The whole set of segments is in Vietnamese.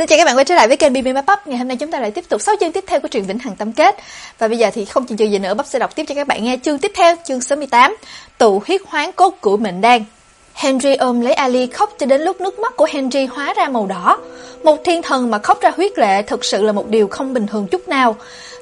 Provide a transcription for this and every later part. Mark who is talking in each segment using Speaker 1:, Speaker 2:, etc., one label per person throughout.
Speaker 1: Xin chào các bạn quay trở lại với kênh BB Map Ngày hôm nay chúng ta lại tiếp tục 6 chương tiếp theo của truyện Vĩnh Hằng Tâm Kết. Và bây giờ thì không chần chừ gì nữa, Bắp sẽ đọc tiếp cho các bạn nghe chương tiếp theo, chương số 18, Tụ huyết hoán cốt của mệnh đan. Henry ôm lấy Ali khóc cho đến lúc nước mắt của Henry hóa ra màu đỏ. Một thiên thần mà khóc ra huyết lệ thực sự là một điều không bình thường chút nào.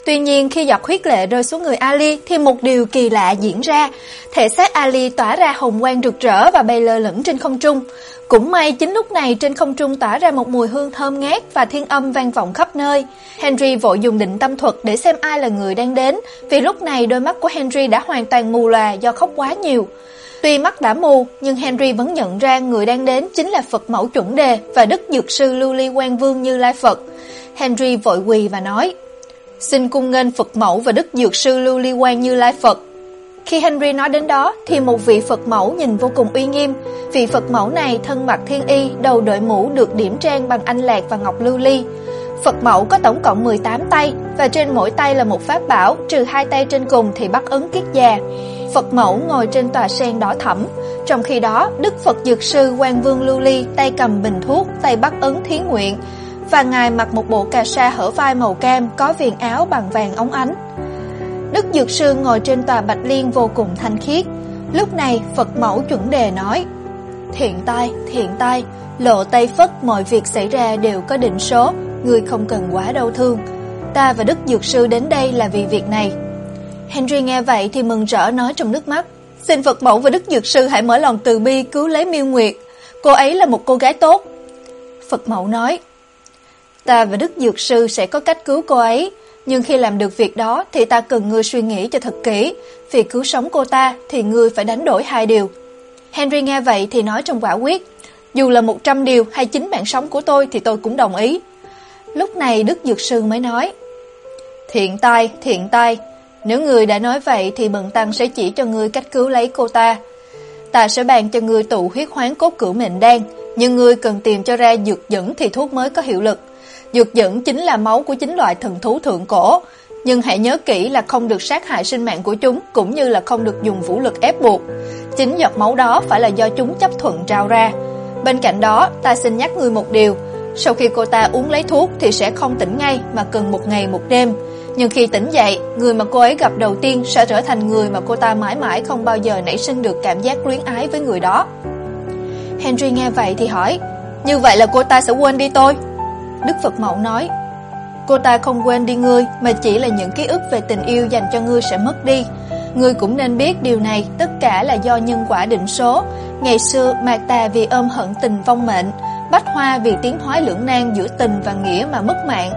Speaker 1: Tuy nhiên khi giọt huyết lệ rơi xuống người Ali thì một điều kỳ lạ diễn ra. Thể xác Ali tỏa ra hồng quang rực rỡ và bay lơ lửng trên không trung. Cũng may chính lúc này trên không trung tỏa ra một mùi hương thơm ngát và thiên âm vang vọng khắp nơi. Henry vội dùng định tâm thuật để xem ai là người đang đến, vì lúc này đôi mắt của Henry đã hoàn toàn mù lòa do khóc quá nhiều. Tuy mắt đã mù, nhưng Henry vẫn nhận ra người đang đến chính là Phật mẫu chuẩn đề và Đức Dược Sư Lưu Ly Quang Vương Như Lai Phật. Henry vội quỳ và nói, Xin cung nghênh Phật mẫu và Đức Dược Sư Lưu Ly Quang Như Lai Phật. Khi Henry nói đến đó thì một vị Phật mẫu nhìn vô cùng uy nghiêm. Vị Phật mẫu này thân mặc thiên y, đầu đội mũ được điểm trang bằng anh lạc và ngọc lưu ly. Phật mẫu có tổng cộng 18 tay và trên mỗi tay là một pháp bảo, trừ hai tay trên cùng thì bắt ấn kiết già. Phật mẫu ngồi trên tòa sen đỏ thẫm, trong khi đó Đức Phật Dược Sư Quan Vương Lưu Ly tay cầm bình thuốc, tay bắt ấn thí nguyện và ngài mặc một bộ cà sa hở vai màu cam có viền áo bằng vàng óng ánh. Đức Dược Sư ngồi trên tòa bạch liên vô cùng thanh khiết. Lúc này Phật mẫu chuẩn đề nói Thiện tai, thiện tai, lộ Tây Phất mọi việc xảy ra đều có định số, người không cần quá đau thương. Ta và Đức Dược Sư đến đây là vì việc này. Henry nghe vậy thì mừng rỡ nói trong nước mắt Xin Phật mẫu và Đức Dược Sư hãy mở lòng từ bi cứu lấy miêu nguyệt Cô ấy là một cô gái tốt Phật mẫu nói Ta và Đức Dược Sư sẽ có cách cứu cô ấy nhưng khi làm được việc đó thì ta cần ngươi suy nghĩ cho thật kỹ. Vì cứu sống cô ta thì ngươi phải đánh đổi hai điều. Henry nghe vậy thì nói trong quả quyết. Dù là 100 điều hay chính mạng sống của tôi thì tôi cũng đồng ý. Lúc này Đức Dược Sư mới nói. Thiện tai, thiện tai. Nếu ngươi đã nói vậy thì bần tăng sẽ chỉ cho ngươi cách cứu lấy cô ta. Ta sẽ bàn cho ngươi tụ huyết hoán cốt cửu mệnh đan, nhưng ngươi cần tìm cho ra dược dẫn thì thuốc mới có hiệu lực. Dược dẫn chính là máu của chính loại thần thú thượng cổ, nhưng hãy nhớ kỹ là không được sát hại sinh mạng của chúng cũng như là không được dùng vũ lực ép buộc. Chính giọt máu đó phải là do chúng chấp thuận trao ra. Bên cạnh đó, ta xin nhắc người một điều, sau khi cô ta uống lấy thuốc thì sẽ không tỉnh ngay mà cần một ngày một đêm. Nhưng khi tỉnh dậy, người mà cô ấy gặp đầu tiên sẽ trở thành người mà cô ta mãi mãi không bao giờ nảy sinh được cảm giác luyến ái với người đó. Henry nghe vậy thì hỏi, như vậy là cô ta sẽ quên đi tôi? Đức Phật Mẫu nói, Cô ta không quên đi ngươi, Mà chỉ là những ký ức về tình yêu dành cho ngươi sẽ mất đi. Ngươi cũng nên biết điều này, Tất cả là do nhân quả định số. Ngày xưa Mạc Tà vì ôm hận tình vong mệnh, Bách Hoa vì tiếng hóa lưỡng nan giữa tình và nghĩa mà mất mạng.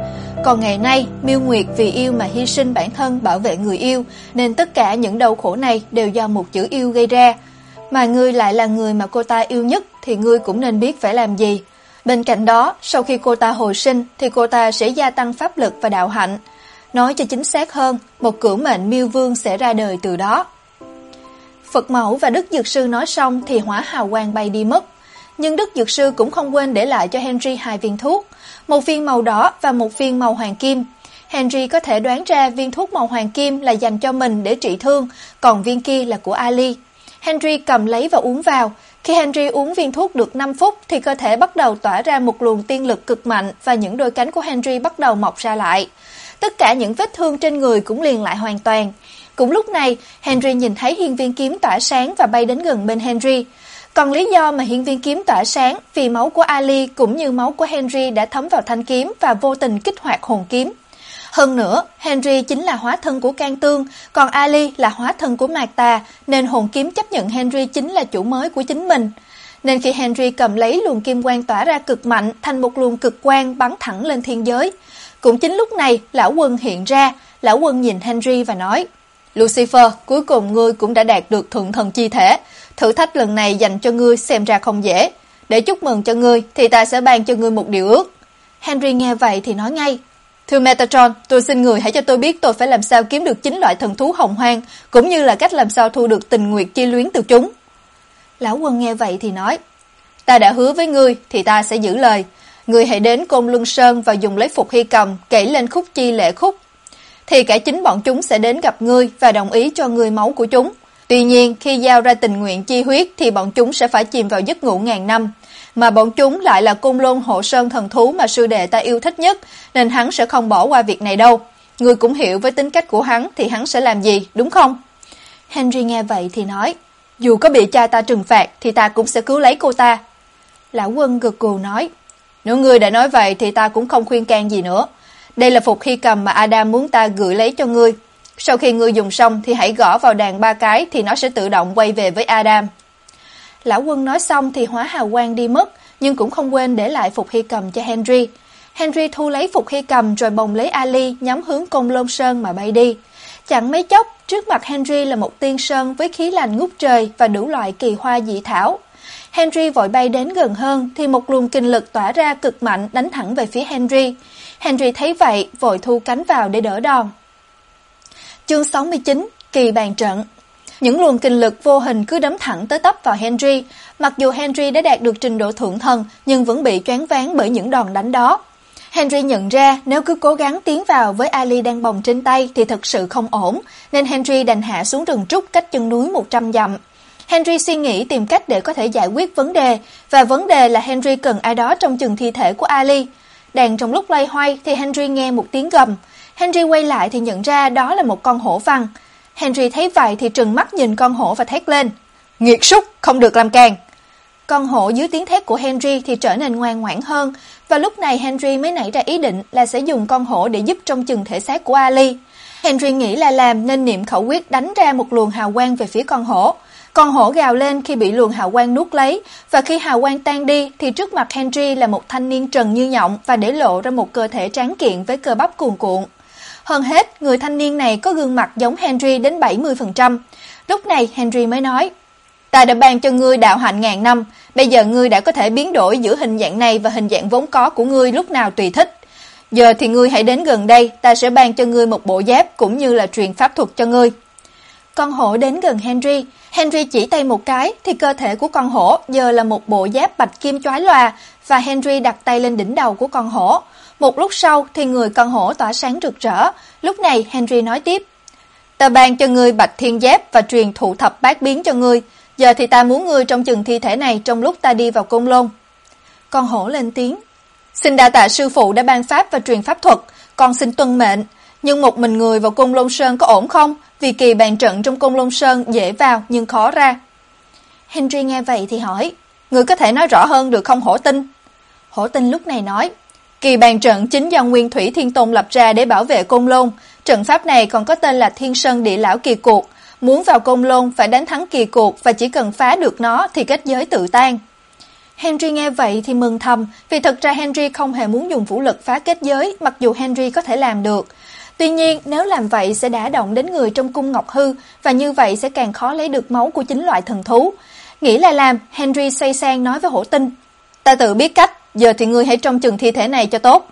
Speaker 1: Còn ngày nay Miêu Nguyệt vì yêu mà hy sinh bản thân bảo vệ người yêu, Nên tất cả những đau khổ này đều do một chữ yêu gây ra. Mà ngươi lại là người mà cô ta yêu nhất, Thì ngươi cũng nên biết phải làm gì. Bên cạnh đó, sau khi cô ta hồi sinh thì cô ta sẽ gia tăng pháp lực và đạo hạnh. Nói cho chính xác hơn, một cửu mệnh miêu vương sẽ ra đời từ đó. Phật mẫu và Đức Dược Sư nói xong thì hỏa hào quang bay đi mất. Nhưng Đức Dược Sư cũng không quên để lại cho Henry hai viên thuốc, một viên màu đỏ và một viên màu hoàng kim. Henry có thể đoán ra viên thuốc màu hoàng kim là dành cho mình để trị thương, còn viên kia là của Ali. Henry cầm lấy và uống vào, khi Henry uống viên thuốc được 5 phút thì cơ thể bắt đầu tỏa ra một luồng tiên lực cực mạnh và những đôi cánh của Henry bắt đầu mọc ra lại. Tất cả những vết thương trên người cũng liền lại hoàn toàn. Cũng lúc này, Henry nhìn thấy hiên viên kiếm tỏa sáng và bay đến gần bên Henry. Còn lý do mà hiên viên kiếm tỏa sáng vì máu của Ali cũng như máu của Henry đã thấm vào thanh kiếm và vô tình kích hoạt hồn kiếm. Hơn nữa, Henry chính là hóa thân của Can Tương, còn Ali là hóa thân của Mạc Tà, nên hồn kiếm chấp nhận Henry chính là chủ mới của chính mình. Nên khi Henry cầm lấy luồng kim quang tỏa ra cực mạnh thành một luồng cực quang bắn thẳng lên thiên giới. Cũng chính lúc này, lão quân hiện ra, lão quân nhìn Henry và nói, Lucifer, cuối cùng ngươi cũng đã đạt được thượng thần chi thể. Thử thách lần này dành cho ngươi xem ra không dễ. Để chúc mừng cho ngươi thì ta sẽ ban cho ngươi một điều ước. Henry nghe vậy thì nói ngay, Thưa Metatron, tôi xin người hãy cho tôi biết tôi phải làm sao kiếm được chín loại thần thú hồng hoang, cũng như là cách làm sao thu được tình nguyệt chi luyến từ chúng. Lão quân nghe vậy thì nói, ta đã hứa với ngươi thì ta sẽ giữ lời. Ngươi hãy đến Côn Luân Sơn và dùng lấy phục hy cầm kể lên khúc chi lệ khúc. Thì cả chính bọn chúng sẽ đến gặp ngươi và đồng ý cho ngươi máu của chúng. Tuy nhiên, khi giao ra tình nguyện chi huyết thì bọn chúng sẽ phải chìm vào giấc ngủ ngàn năm mà bọn chúng lại là cung lôn hộ sơn thần thú mà sư đệ ta yêu thích nhất, nên hắn sẽ không bỏ qua việc này đâu. Ngươi cũng hiểu với tính cách của hắn thì hắn sẽ làm gì, đúng không? Henry nghe vậy thì nói, dù có bị cha ta trừng phạt thì ta cũng sẽ cứu lấy cô ta. Lão quân gật gù nói, nếu ngươi đã nói vậy thì ta cũng không khuyên can gì nữa. Đây là phục hy cầm mà Adam muốn ta gửi lấy cho ngươi. Sau khi ngươi dùng xong thì hãy gõ vào đàn ba cái thì nó sẽ tự động quay về với Adam. Lão quân nói xong thì hóa hào quang đi mất, nhưng cũng không quên để lại phục hy cầm cho Henry. Henry thu lấy phục hy cầm rồi bồng lấy Ali nhắm hướng công lôn sơn mà bay đi. Chẳng mấy chốc, trước mặt Henry là một tiên sơn với khí lành ngút trời và đủ loại kỳ hoa dị thảo. Henry vội bay đến gần hơn thì một luồng kinh lực tỏa ra cực mạnh đánh thẳng về phía Henry. Henry thấy vậy, vội thu cánh vào để đỡ đòn. Chương 69, kỳ bàn trận những luồng kinh lực vô hình cứ đấm thẳng tới tấp vào Henry. Mặc dù Henry đã đạt được trình độ thượng thần, nhưng vẫn bị choáng váng bởi những đòn đánh đó. Henry nhận ra nếu cứ cố gắng tiến vào với Ali đang bồng trên tay thì thật sự không ổn, nên Henry đành hạ xuống rừng trúc cách chân núi 100 dặm. Henry suy nghĩ tìm cách để có thể giải quyết vấn đề, và vấn đề là Henry cần ai đó trong chừng thi thể của Ali. Đang trong lúc lay hoay thì Henry nghe một tiếng gầm. Henry quay lại thì nhận ra đó là một con hổ vằn. Henry thấy vậy thì trừng mắt nhìn con hổ và thét lên. Nghiệt súc, không được làm càng. Con hổ dưới tiếng thét của Henry thì trở nên ngoan ngoãn hơn, và lúc này Henry mới nảy ra ý định là sẽ dùng con hổ để giúp trong chừng thể xác của Ali. Henry nghĩ là làm nên niệm khẩu quyết đánh ra một luồng hào quang về phía con hổ. Con hổ gào lên khi bị luồng hào quang nuốt lấy, và khi hào quang tan đi thì trước mặt Henry là một thanh niên trần như nhộng và để lộ ra một cơ thể tráng kiện với cơ bắp cuồn cuộn. Hơn hết, người thanh niên này có gương mặt giống Henry đến 70%. Lúc này Henry mới nói, Ta đã ban cho ngươi đạo hạnh ngàn năm, bây giờ ngươi đã có thể biến đổi giữa hình dạng này và hình dạng vốn có của ngươi lúc nào tùy thích. Giờ thì ngươi hãy đến gần đây, ta sẽ ban cho ngươi một bộ giáp cũng như là truyền pháp thuật cho ngươi. Con hổ đến gần Henry, Henry chỉ tay một cái thì cơ thể của con hổ giờ là một bộ giáp bạch kim chói lòa và Henry đặt tay lên đỉnh đầu của con hổ. Một lúc sau thì người con hổ tỏa sáng rực rỡ, lúc này Henry nói tiếp. Ta ban cho ngươi bạch thiên giáp và truyền thụ thập bát biến cho ngươi, giờ thì ta muốn ngươi trong chừng thi thể này trong lúc ta đi vào cung lôn. Con hổ lên tiếng. Xin đa tạ sư phụ đã ban pháp và truyền pháp thuật, con xin tuân mệnh. Nhưng một mình người vào cung lôn sơn có ổn không? Vì kỳ bàn trận trong cung lôn sơn dễ vào nhưng khó ra. Henry nghe vậy thì hỏi, người có thể nói rõ hơn được không hổ tinh? Hổ tinh lúc này nói, kỳ bàn trận chính do Nguyên Thủy Thiên Tôn lập ra để bảo vệ cung lôn. Trận pháp này còn có tên là Thiên Sơn Địa Lão Kỳ Cuộc. Muốn vào cung lôn phải đánh thắng kỳ cuộc và chỉ cần phá được nó thì kết giới tự tan. Henry nghe vậy thì mừng thầm, vì thật ra Henry không hề muốn dùng vũ lực phá kết giới, mặc dù Henry có thể làm được. Tuy nhiên, nếu làm vậy sẽ đả động đến người trong cung Ngọc Hư, và như vậy sẽ càng khó lấy được máu của chính loại thần thú. Nghĩ là làm, Henry xoay sang nói với hổ tinh. Ta tự biết cách, giờ thì ngươi hãy trông chừng thi thể này cho tốt.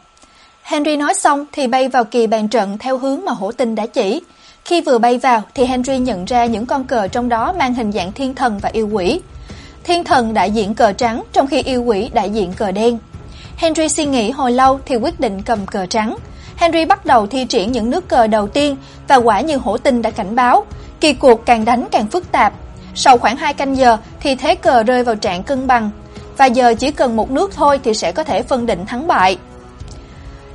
Speaker 1: Henry nói xong thì bay vào kỳ bàn trận theo hướng mà hổ tinh đã chỉ. Khi vừa bay vào thì Henry nhận ra những con cờ trong đó mang hình dạng thiên thần và yêu quỷ. Thiên thần đại diện cờ trắng trong khi yêu quỷ đại diện cờ đen. Henry suy nghĩ hồi lâu thì quyết định cầm cờ trắng. Henry bắt đầu thi triển những nước cờ đầu tiên và quả như hổ tinh đã cảnh báo, kỳ cuộc càng đánh càng phức tạp. Sau khoảng 2 canh giờ thì thế cờ rơi vào trạng cân bằng và giờ chỉ cần một nước thôi thì sẽ có thể phân định thắng bại.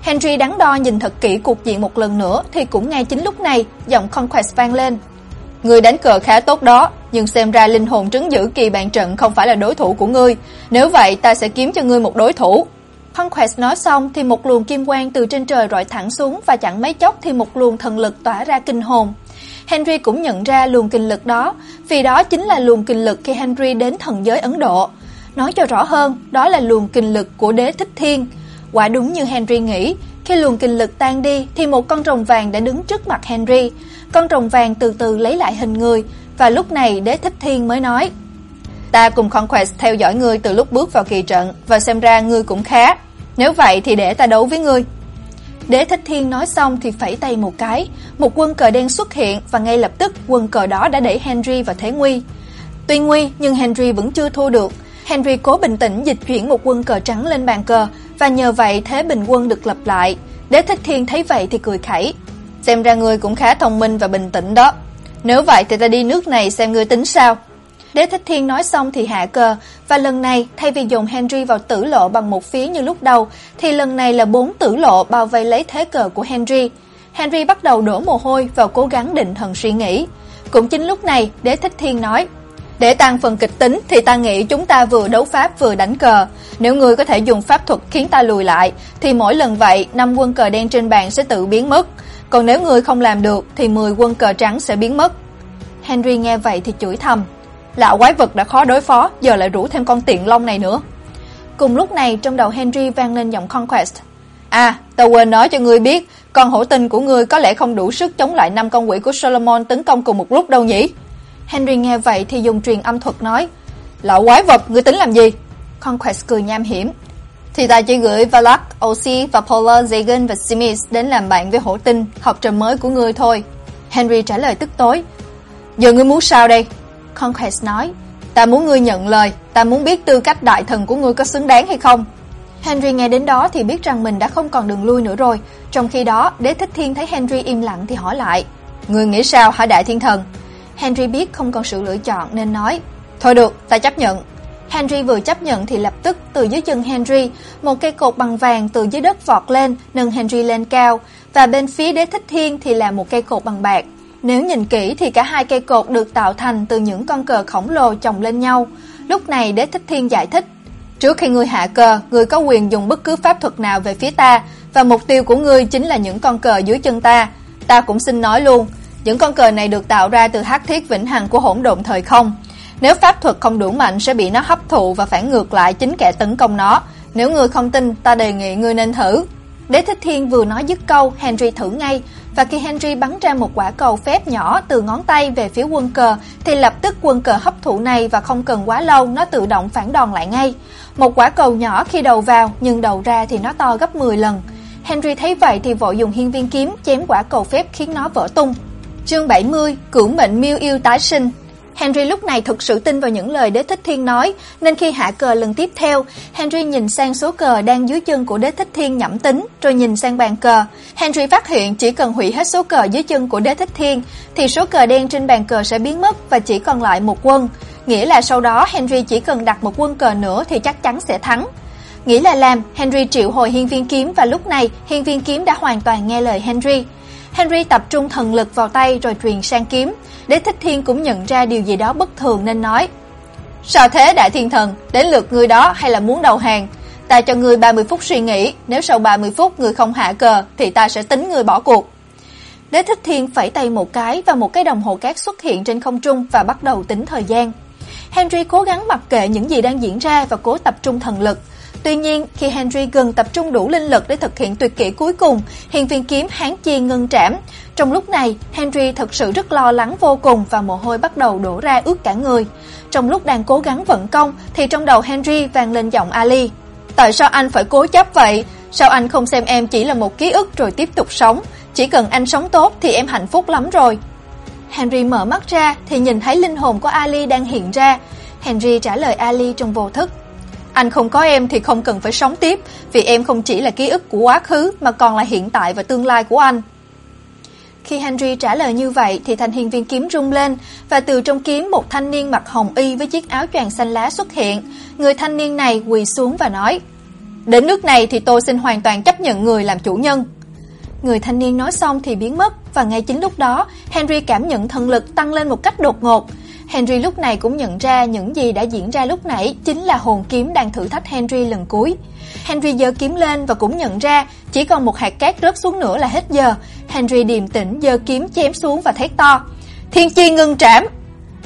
Speaker 1: Henry đắn đo nhìn thật kỹ cuộc diện một lần nữa thì cũng ngay chính lúc này, giọng Conquest vang lên. Người đánh cờ khá tốt đó, nhưng xem ra linh hồn trấn giữ kỳ bàn trận không phải là đối thủ của ngươi. Nếu vậy ta sẽ kiếm cho ngươi một đối thủ. Conquest nói xong thì một luồng kim quang từ trên trời rọi thẳng xuống và chẳng mấy chốc thì một luồng thần lực tỏa ra kinh hồn. Henry cũng nhận ra luồng kinh lực đó, vì đó chính là luồng kinh lực khi Henry đến thần giới Ấn Độ. Nói cho rõ hơn, đó là luồng kinh lực của đế thích thiên. Quả đúng như Henry nghĩ, khi luồng kinh lực tan đi thì một con rồng vàng đã đứng trước mặt Henry. Con rồng vàng từ từ lấy lại hình người và lúc này đế thích thiên mới nói Ta cùng Conquest theo dõi ngươi từ lúc bước vào kỳ trận và xem ra ngươi cũng khá. Nếu vậy thì để ta đấu với ngươi. Đế Thích Thiên nói xong thì phẩy tay một cái, một quân cờ đen xuất hiện và ngay lập tức quân cờ đó đã đẩy Henry vào thế nguy. Tuy nguy nhưng Henry vẫn chưa thua được. Henry cố bình tĩnh dịch chuyển một quân cờ trắng lên bàn cờ và nhờ vậy thế bình quân được lập lại. Đế Thích Thiên thấy vậy thì cười khẩy. Xem ra ngươi cũng khá thông minh và bình tĩnh đó. Nếu vậy thì ta đi nước này xem ngươi tính sao. Đế Thích Thiên nói xong thì hạ cờ, và lần này thay vì dùng Henry vào tử lộ bằng một phía như lúc đầu, thì lần này là bốn tử lộ bao vây lấy thế cờ của Henry. Henry bắt đầu đổ mồ hôi và cố gắng định thần suy nghĩ. Cũng chính lúc này, Đế Thích Thiên nói: "Để tăng phần kịch tính thì ta nghĩ chúng ta vừa đấu pháp vừa đánh cờ, nếu ngươi có thể dùng pháp thuật khiến ta lùi lại thì mỗi lần vậy năm quân cờ đen trên bàn sẽ tự biến mất, còn nếu ngươi không làm được thì 10 quân cờ trắng sẽ biến mất." Henry nghe vậy thì chửi thầm: Lão quái vật đã khó đối phó, giờ lại rủ thêm con tiện long này nữa. Cùng lúc này trong đầu Henry vang lên giọng Conquest. À, ta quên nói cho ngươi biết, con hổ tinh của ngươi có lẽ không đủ sức chống lại năm con quỷ của Solomon tấn công cùng một lúc đâu nhỉ? Henry nghe vậy thì dùng truyền âm thuật nói, Lão quái vật, ngươi tính làm gì? Conquest cười nham hiểm. Thì ta chỉ gửi Valak, Osi và Polar, Zagan và Simis đến làm bạn với hổ tinh, học trò mới của ngươi thôi. Henry trả lời tức tối. Giờ ngươi muốn sao đây? Conquest nói, ta muốn ngươi nhận lời, ta muốn biết tư cách đại thần của ngươi có xứng đáng hay không. Henry nghe đến đó thì biết rằng mình đã không còn đường lui nữa rồi. Trong khi đó, Đế Thích Thiên thấy Henry im lặng thì hỏi lại, "Ngươi nghĩ sao hả đại thiên thần?" Henry biết không còn sự lựa chọn nên nói, "Thôi được, ta chấp nhận." Henry vừa chấp nhận thì lập tức từ dưới chân Henry, một cây cột bằng vàng từ dưới đất vọt lên, nâng Henry lên cao, và bên phía Đế Thích Thiên thì là một cây cột bằng bạc. Nếu nhìn kỹ thì cả hai cây cột được tạo thành từ những con cờ khổng lồ chồng lên nhau. Lúc này Đế Thích Thiên giải thích, trước khi ngươi hạ cờ, ngươi có quyền dùng bất cứ pháp thuật nào về phía ta, và mục tiêu của ngươi chính là những con cờ dưới chân ta. Ta cũng xin nói luôn, những con cờ này được tạo ra từ hắc thiết vĩnh hằng của hỗn độn thời không. Nếu pháp thuật không đủ mạnh sẽ bị nó hấp thụ và phản ngược lại chính kẻ tấn công nó. Nếu ngươi không tin, ta đề nghị ngươi nên thử. Đế Thích Thiên vừa nói dứt câu, Henry thử ngay, và khi Henry bắn ra một quả cầu phép nhỏ từ ngón tay về phía quân cờ thì lập tức quân cờ hấp thụ này và không cần quá lâu nó tự động phản đòn lại ngay. Một quả cầu nhỏ khi đầu vào nhưng đầu ra thì nó to gấp 10 lần. Henry thấy vậy thì vội dùng hiên viên kiếm chém quả cầu phép khiến nó vỡ tung. Chương 70: Cửu mệnh miêu yêu tái sinh. Henry lúc này thực sự tin vào những lời Đế Thích Thiên nói, nên khi hạ cờ lần tiếp theo, Henry nhìn sang số cờ đang dưới chân của Đế Thích Thiên nhẩm tính, rồi nhìn sang bàn cờ. Henry phát hiện chỉ cần hủy hết số cờ dưới chân của Đế Thích Thiên, thì số cờ đen trên bàn cờ sẽ biến mất và chỉ còn lại một quân. Nghĩa là sau đó Henry chỉ cần đặt một quân cờ nữa thì chắc chắn sẽ thắng. Nghĩ là làm, Henry triệu hồi hiên viên kiếm và lúc này hiên viên kiếm đã hoàn toàn nghe lời Henry. Henry tập trung thần lực vào tay rồi truyền sang kiếm. Đế Thích Thiên cũng nhận ra điều gì đó bất thường nên nói: "Sao thế đại thiên thần, đến lượt ngươi đó hay là muốn đầu hàng? Ta cho ngươi 30 phút suy nghĩ, nếu sau 30 phút ngươi không hạ cờ thì ta sẽ tính ngươi bỏ cuộc." Đế Thích Thiên phẩy tay một cái và một cái đồng hồ cát xuất hiện trên không trung và bắt đầu tính thời gian. Henry cố gắng mặc kệ những gì đang diễn ra và cố tập trung thần lực. Tuy nhiên, khi Henry gần tập trung đủ linh lực để thực hiện tuyệt kỹ cuối cùng, hiền viên kiếm hán chi ngân trảm. Trong lúc này, Henry thật sự rất lo lắng vô cùng và mồ hôi bắt đầu đổ ra ướt cả người. Trong lúc đang cố gắng vận công, thì trong đầu Henry vang lên giọng Ali. Tại sao anh phải cố chấp vậy? Sao anh không xem em chỉ là một ký ức rồi tiếp tục sống? Chỉ cần anh sống tốt thì em hạnh phúc lắm rồi. Henry mở mắt ra thì nhìn thấy linh hồn của Ali đang hiện ra. Henry trả lời Ali trong vô thức. Anh không có em thì không cần phải sống tiếp, vì em không chỉ là ký ức của quá khứ mà còn là hiện tại và tương lai của anh. Khi Henry trả lời như vậy thì thanh hiên viên kiếm rung lên và từ trong kiếm một thanh niên mặc hồng y với chiếc áo choàng xanh lá xuất hiện. Người thanh niên này quỳ xuống và nói: "Đến nước này thì tôi xin hoàn toàn chấp nhận người làm chủ nhân." Người thanh niên nói xong thì biến mất và ngay chính lúc đó, Henry cảm nhận thần lực tăng lên một cách đột ngột. Henry lúc này cũng nhận ra những gì đã diễn ra lúc nãy chính là hồn kiếm đang thử thách Henry lần cuối. Henry giơ kiếm lên và cũng nhận ra chỉ còn một hạt cát rớt xuống nữa là hết giờ. Henry điềm tĩnh giơ kiếm chém xuống và thét to: "Thiên chi ngưng trảm!"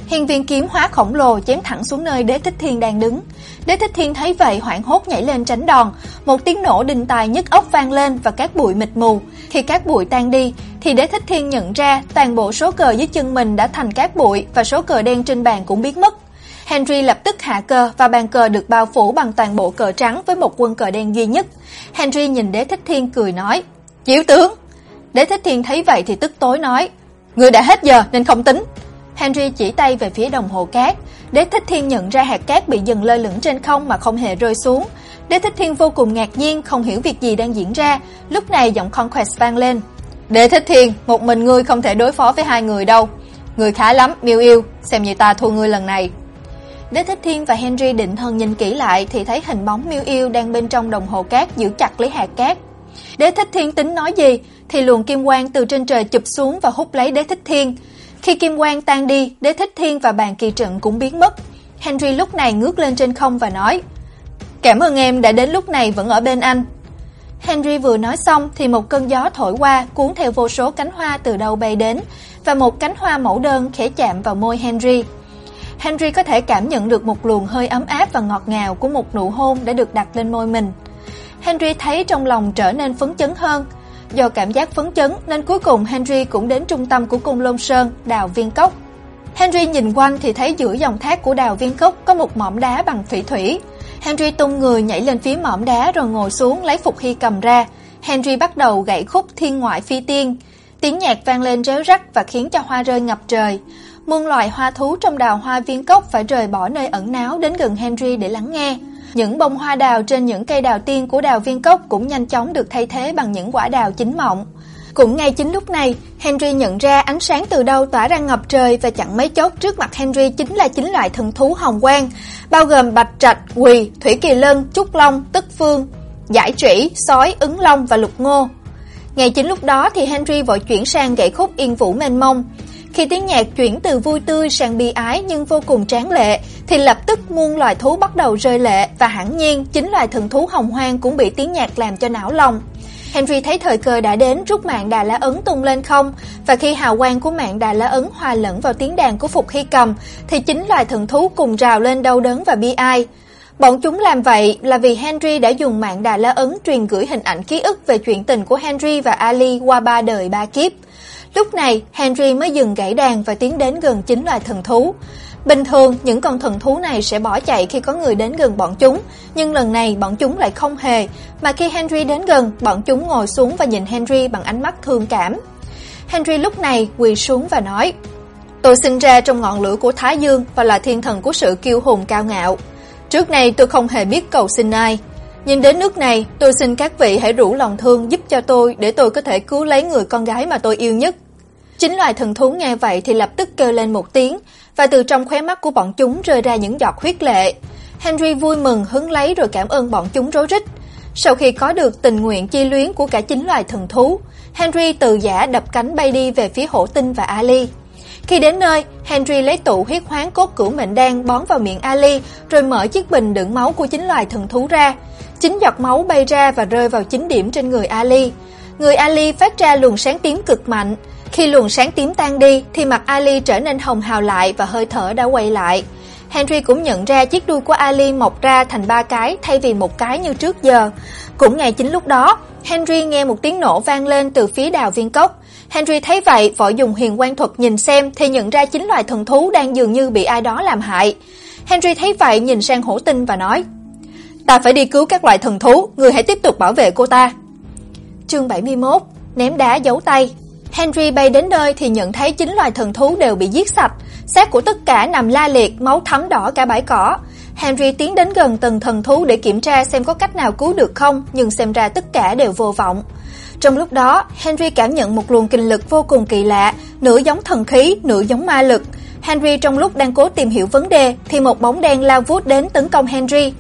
Speaker 1: Hiên viên kiếm hóa khổng lồ chém thẳng xuống nơi Đế Thích Thiên đang đứng. Đế Thích Thiên thấy vậy hoảng hốt nhảy lên tránh đòn, một tiếng nổ đinh tai nhức óc vang lên và các bụi mịt mù. Khi các bụi tan đi, thì Đế Thích Thiên nhận ra toàn bộ số cờ dưới chân mình đã thành cát bụi và số cờ đen trên bàn cũng biến mất. Henry lập tức hạ cờ và bàn cờ được bao phủ bằng toàn bộ cờ trắng với một quân cờ đen duy nhất. Henry nhìn Đế Thích Thiên cười nói: "Chiếu tướng." Đế Thích Thiên thấy vậy thì tức tối nói: "Ngươi đã hết giờ nên không tính." Henry chỉ tay về phía đồng hồ cát. Đế Thích Thiên nhận ra hạt cát bị dừng lơ lửng trên không mà không hề rơi xuống. Đế Thích Thiên vô cùng ngạc nhiên, không hiểu việc gì đang diễn ra. Lúc này giọng Conquest vang lên. Đế Thích Thiên, một mình ngươi không thể đối phó với hai người đâu. Người khá lắm, miêu yêu, xem như ta thua ngươi lần này. Đế Thích Thiên và Henry định thần nhìn kỹ lại thì thấy hình bóng miêu yêu đang bên trong đồng hồ cát giữ chặt lấy hạt cát. Đế Thích Thiên tính nói gì thì luồng kim quang từ trên trời chụp xuống và hút lấy Đế Thích Thiên. Khi kim quang tan đi, Đế Thích Thiên và bàn kỳ trận cũng biến mất. Henry lúc này ngước lên trên không và nói: "Cảm ơn em đã đến lúc này vẫn ở bên anh." Henry vừa nói xong thì một cơn gió thổi qua cuốn theo vô số cánh hoa từ đâu bay đến và một cánh hoa mẫu đơn khẽ chạm vào môi Henry. Henry có thể cảm nhận được một luồng hơi ấm áp và ngọt ngào của một nụ hôn đã được đặt lên môi mình. Henry thấy trong lòng trở nên phấn chấn hơn. Do cảm giác phấn chấn nên cuối cùng Henry cũng đến trung tâm của cung Lôn Sơn, đào viên cốc. Henry nhìn quanh thì thấy giữa dòng thác của đào viên cốc có một mỏm đá bằng phỉ thủy. Henry tung người nhảy lên phía mỏm đá rồi ngồi xuống lấy phục hy cầm ra. Henry bắt đầu gảy khúc thiên ngoại phi tiên. Tiếng nhạc vang lên réo rắt và khiến cho hoa rơi ngập trời. Muôn loài hoa thú trong đào hoa viên cốc phải rời bỏ nơi ẩn náu đến gần Henry để lắng nghe. Những bông hoa đào trên những cây đào tiên của đào viên cốc cũng nhanh chóng được thay thế bằng những quả đào chín mọng. Cũng ngay chính lúc này, Henry nhận ra ánh sáng từ đâu tỏa ra ngập trời và chẳng mấy chốc trước mặt Henry chính là chín loại thần thú hồng quang, bao gồm bạch trạch, quỳ, thủy kỳ lân, trúc long, tức phương, giải trĩ, sói, ứng long và lục ngô. Ngay chính lúc đó thì Henry vội chuyển sang gậy khúc yên vũ mênh mông. Khi tiếng nhạc chuyển từ vui tươi sang bi ái nhưng vô cùng tráng lệ, thì lập tức muôn loài thú bắt đầu rơi lệ và hẳn nhiên chính loài thần thú hồng hoang cũng bị tiếng nhạc làm cho não lòng. Henry thấy thời cơ đã đến rút mạng đà lá ấn tung lên không, và khi hào quang của mạng đà lá ấn hòa lẫn vào tiếng đàn của Phục Hy Cầm, thì chính loài thần thú cùng rào lên đau đớn và bi ai. Bọn chúng làm vậy là vì Henry đã dùng mạng đà la ấn truyền gửi hình ảnh ký ức về chuyện tình của Henry và Ali qua ba đời ba kiếp. Lúc này, Henry mới dừng gãy đàn và tiến đến gần chính loài thần thú. Bình thường, những con thần thú này sẽ bỏ chạy khi có người đến gần bọn chúng, nhưng lần này bọn chúng lại không hề, mà khi Henry đến gần, bọn chúng ngồi xuống và nhìn Henry bằng ánh mắt thương cảm. Henry lúc này quỳ xuống và nói: "Tôi sinh ra trong ngọn lửa của Thái Dương và là thiên thần của sự kiêu hùng cao ngạo. Trước này tôi không hề biết cầu xin ai, nhưng đến nước này, tôi xin các vị hãy rủ lòng thương giúp cho tôi để tôi có thể cứu lấy người con gái mà tôi yêu nhất." Chính loài thần thú nghe vậy thì lập tức kêu lên một tiếng, và từ trong khóe mắt của bọn chúng rơi ra những giọt huyết lệ. Henry vui mừng hứng lấy rồi cảm ơn bọn chúng rối rít. Sau khi có được tình nguyện chi luyến của cả chính loài thần thú, Henry từ giả đập cánh bay đi về phía Hổ Tinh và Ali. Khi đến nơi, Henry lấy tụ huyết hoán cốt cửu mệnh đan bón vào miệng Ali, rồi mở chiếc bình đựng máu của chính loài thần thú ra. Chính giọt máu bay ra và rơi vào chính điểm trên người Ali. Người Ali phát ra luồng sáng tím cực mạnh. Khi luồng sáng tím tan đi thì mặt Ali trở nên hồng hào lại và hơi thở đã quay lại. Henry cũng nhận ra chiếc đuôi của Ali mọc ra thành ba cái thay vì một cái như trước giờ. Cũng ngay chính lúc đó, Henry nghe một tiếng nổ vang lên từ phía đào viên cốc. Henry thấy vậy, vội dùng huyền quan thuật nhìn xem thì nhận ra chính loài thần thú đang dường như bị ai đó làm hại. Henry thấy vậy nhìn sang hổ tinh và nói: "Ta phải đi cứu các loài thần thú, người hãy tiếp tục bảo vệ cô ta." Chương 71: Ném đá giấu tay. Henry bay đến nơi thì nhận thấy chín loài thần thú đều bị giết sạch, xác của tất cả nằm la liệt, máu thấm đỏ cả bãi cỏ. Henry tiến đến gần từng thần thú để kiểm tra xem có cách nào cứu được không, nhưng xem ra tất cả đều vô vọng. Trong lúc đó, Henry cảm nhận một luồng kinh lực vô cùng kỳ lạ, nửa giống thần khí, nửa giống ma lực. Henry trong lúc đang cố tìm hiểu vấn đề thì một bóng đen lao vút đến tấn công Henry.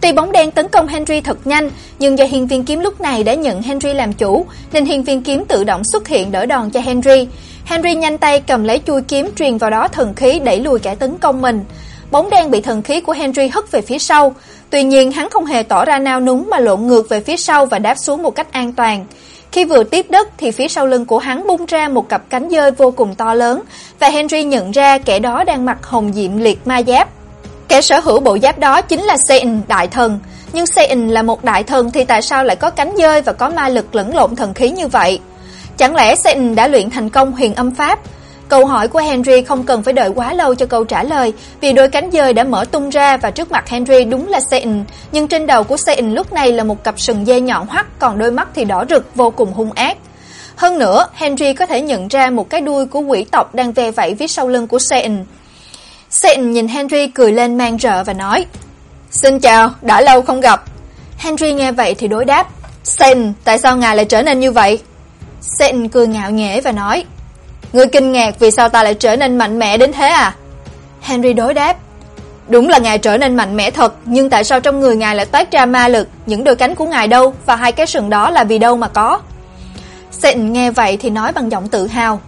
Speaker 1: Tuy bóng đen tấn công Henry thật nhanh, nhưng do hiên viên kiếm lúc này đã nhận Henry làm chủ, nên hiên viên kiếm tự động xuất hiện đỡ đòn cho Henry. Henry nhanh tay cầm lấy chui kiếm truyền vào đó thần khí đẩy lùi kẻ tấn công mình. Bóng đen bị thần khí của Henry hất về phía sau, tuy nhiên hắn không hề tỏ ra nao núng mà lộn ngược về phía sau và đáp xuống một cách an toàn. Khi vừa tiếp đất thì phía sau lưng của hắn bung ra một cặp cánh dơi vô cùng to lớn và Henry nhận ra kẻ đó đang mặc hồng diệm liệt ma giáp. Kẻ sở hữu bộ giáp đó chính là Sein đại thần. Nhưng Sein là một đại thần thì tại sao lại có cánh dơi và có ma lực lẫn lộn thần khí như vậy? Chẳng lẽ Sein đã luyện thành công huyền âm pháp? Câu hỏi của Henry không cần phải đợi quá lâu cho câu trả lời, vì đôi cánh dơi đã mở tung ra và trước mặt Henry đúng là Sein, nhưng trên đầu của Sein lúc này là một cặp sừng dê nhọn hoắt, còn đôi mắt thì đỏ rực vô cùng hung ác. Hơn nữa, Henry có thể nhận ra một cái đuôi của quỷ tộc đang ve vẫy phía sau lưng của Sein. Satan nhìn Henry cười lên mang rợ và nói: "Xin chào, đã lâu không gặp." Henry nghe vậy thì đối đáp: "Satan, tại sao ngài lại trở nên như vậy?" Satan cười ngạo nghễ và nói: "Ngươi kinh ngạc vì sao ta lại trở nên mạnh mẽ đến thế à?" Henry đối đáp: Đúng là ngài trở nên mạnh mẽ thật, nhưng tại sao trong người ngài lại toát ra ma lực, những đôi cánh của ngài đâu và hai cái sừng đó là vì đâu mà có? Satan nghe vậy thì nói bằng giọng tự hào.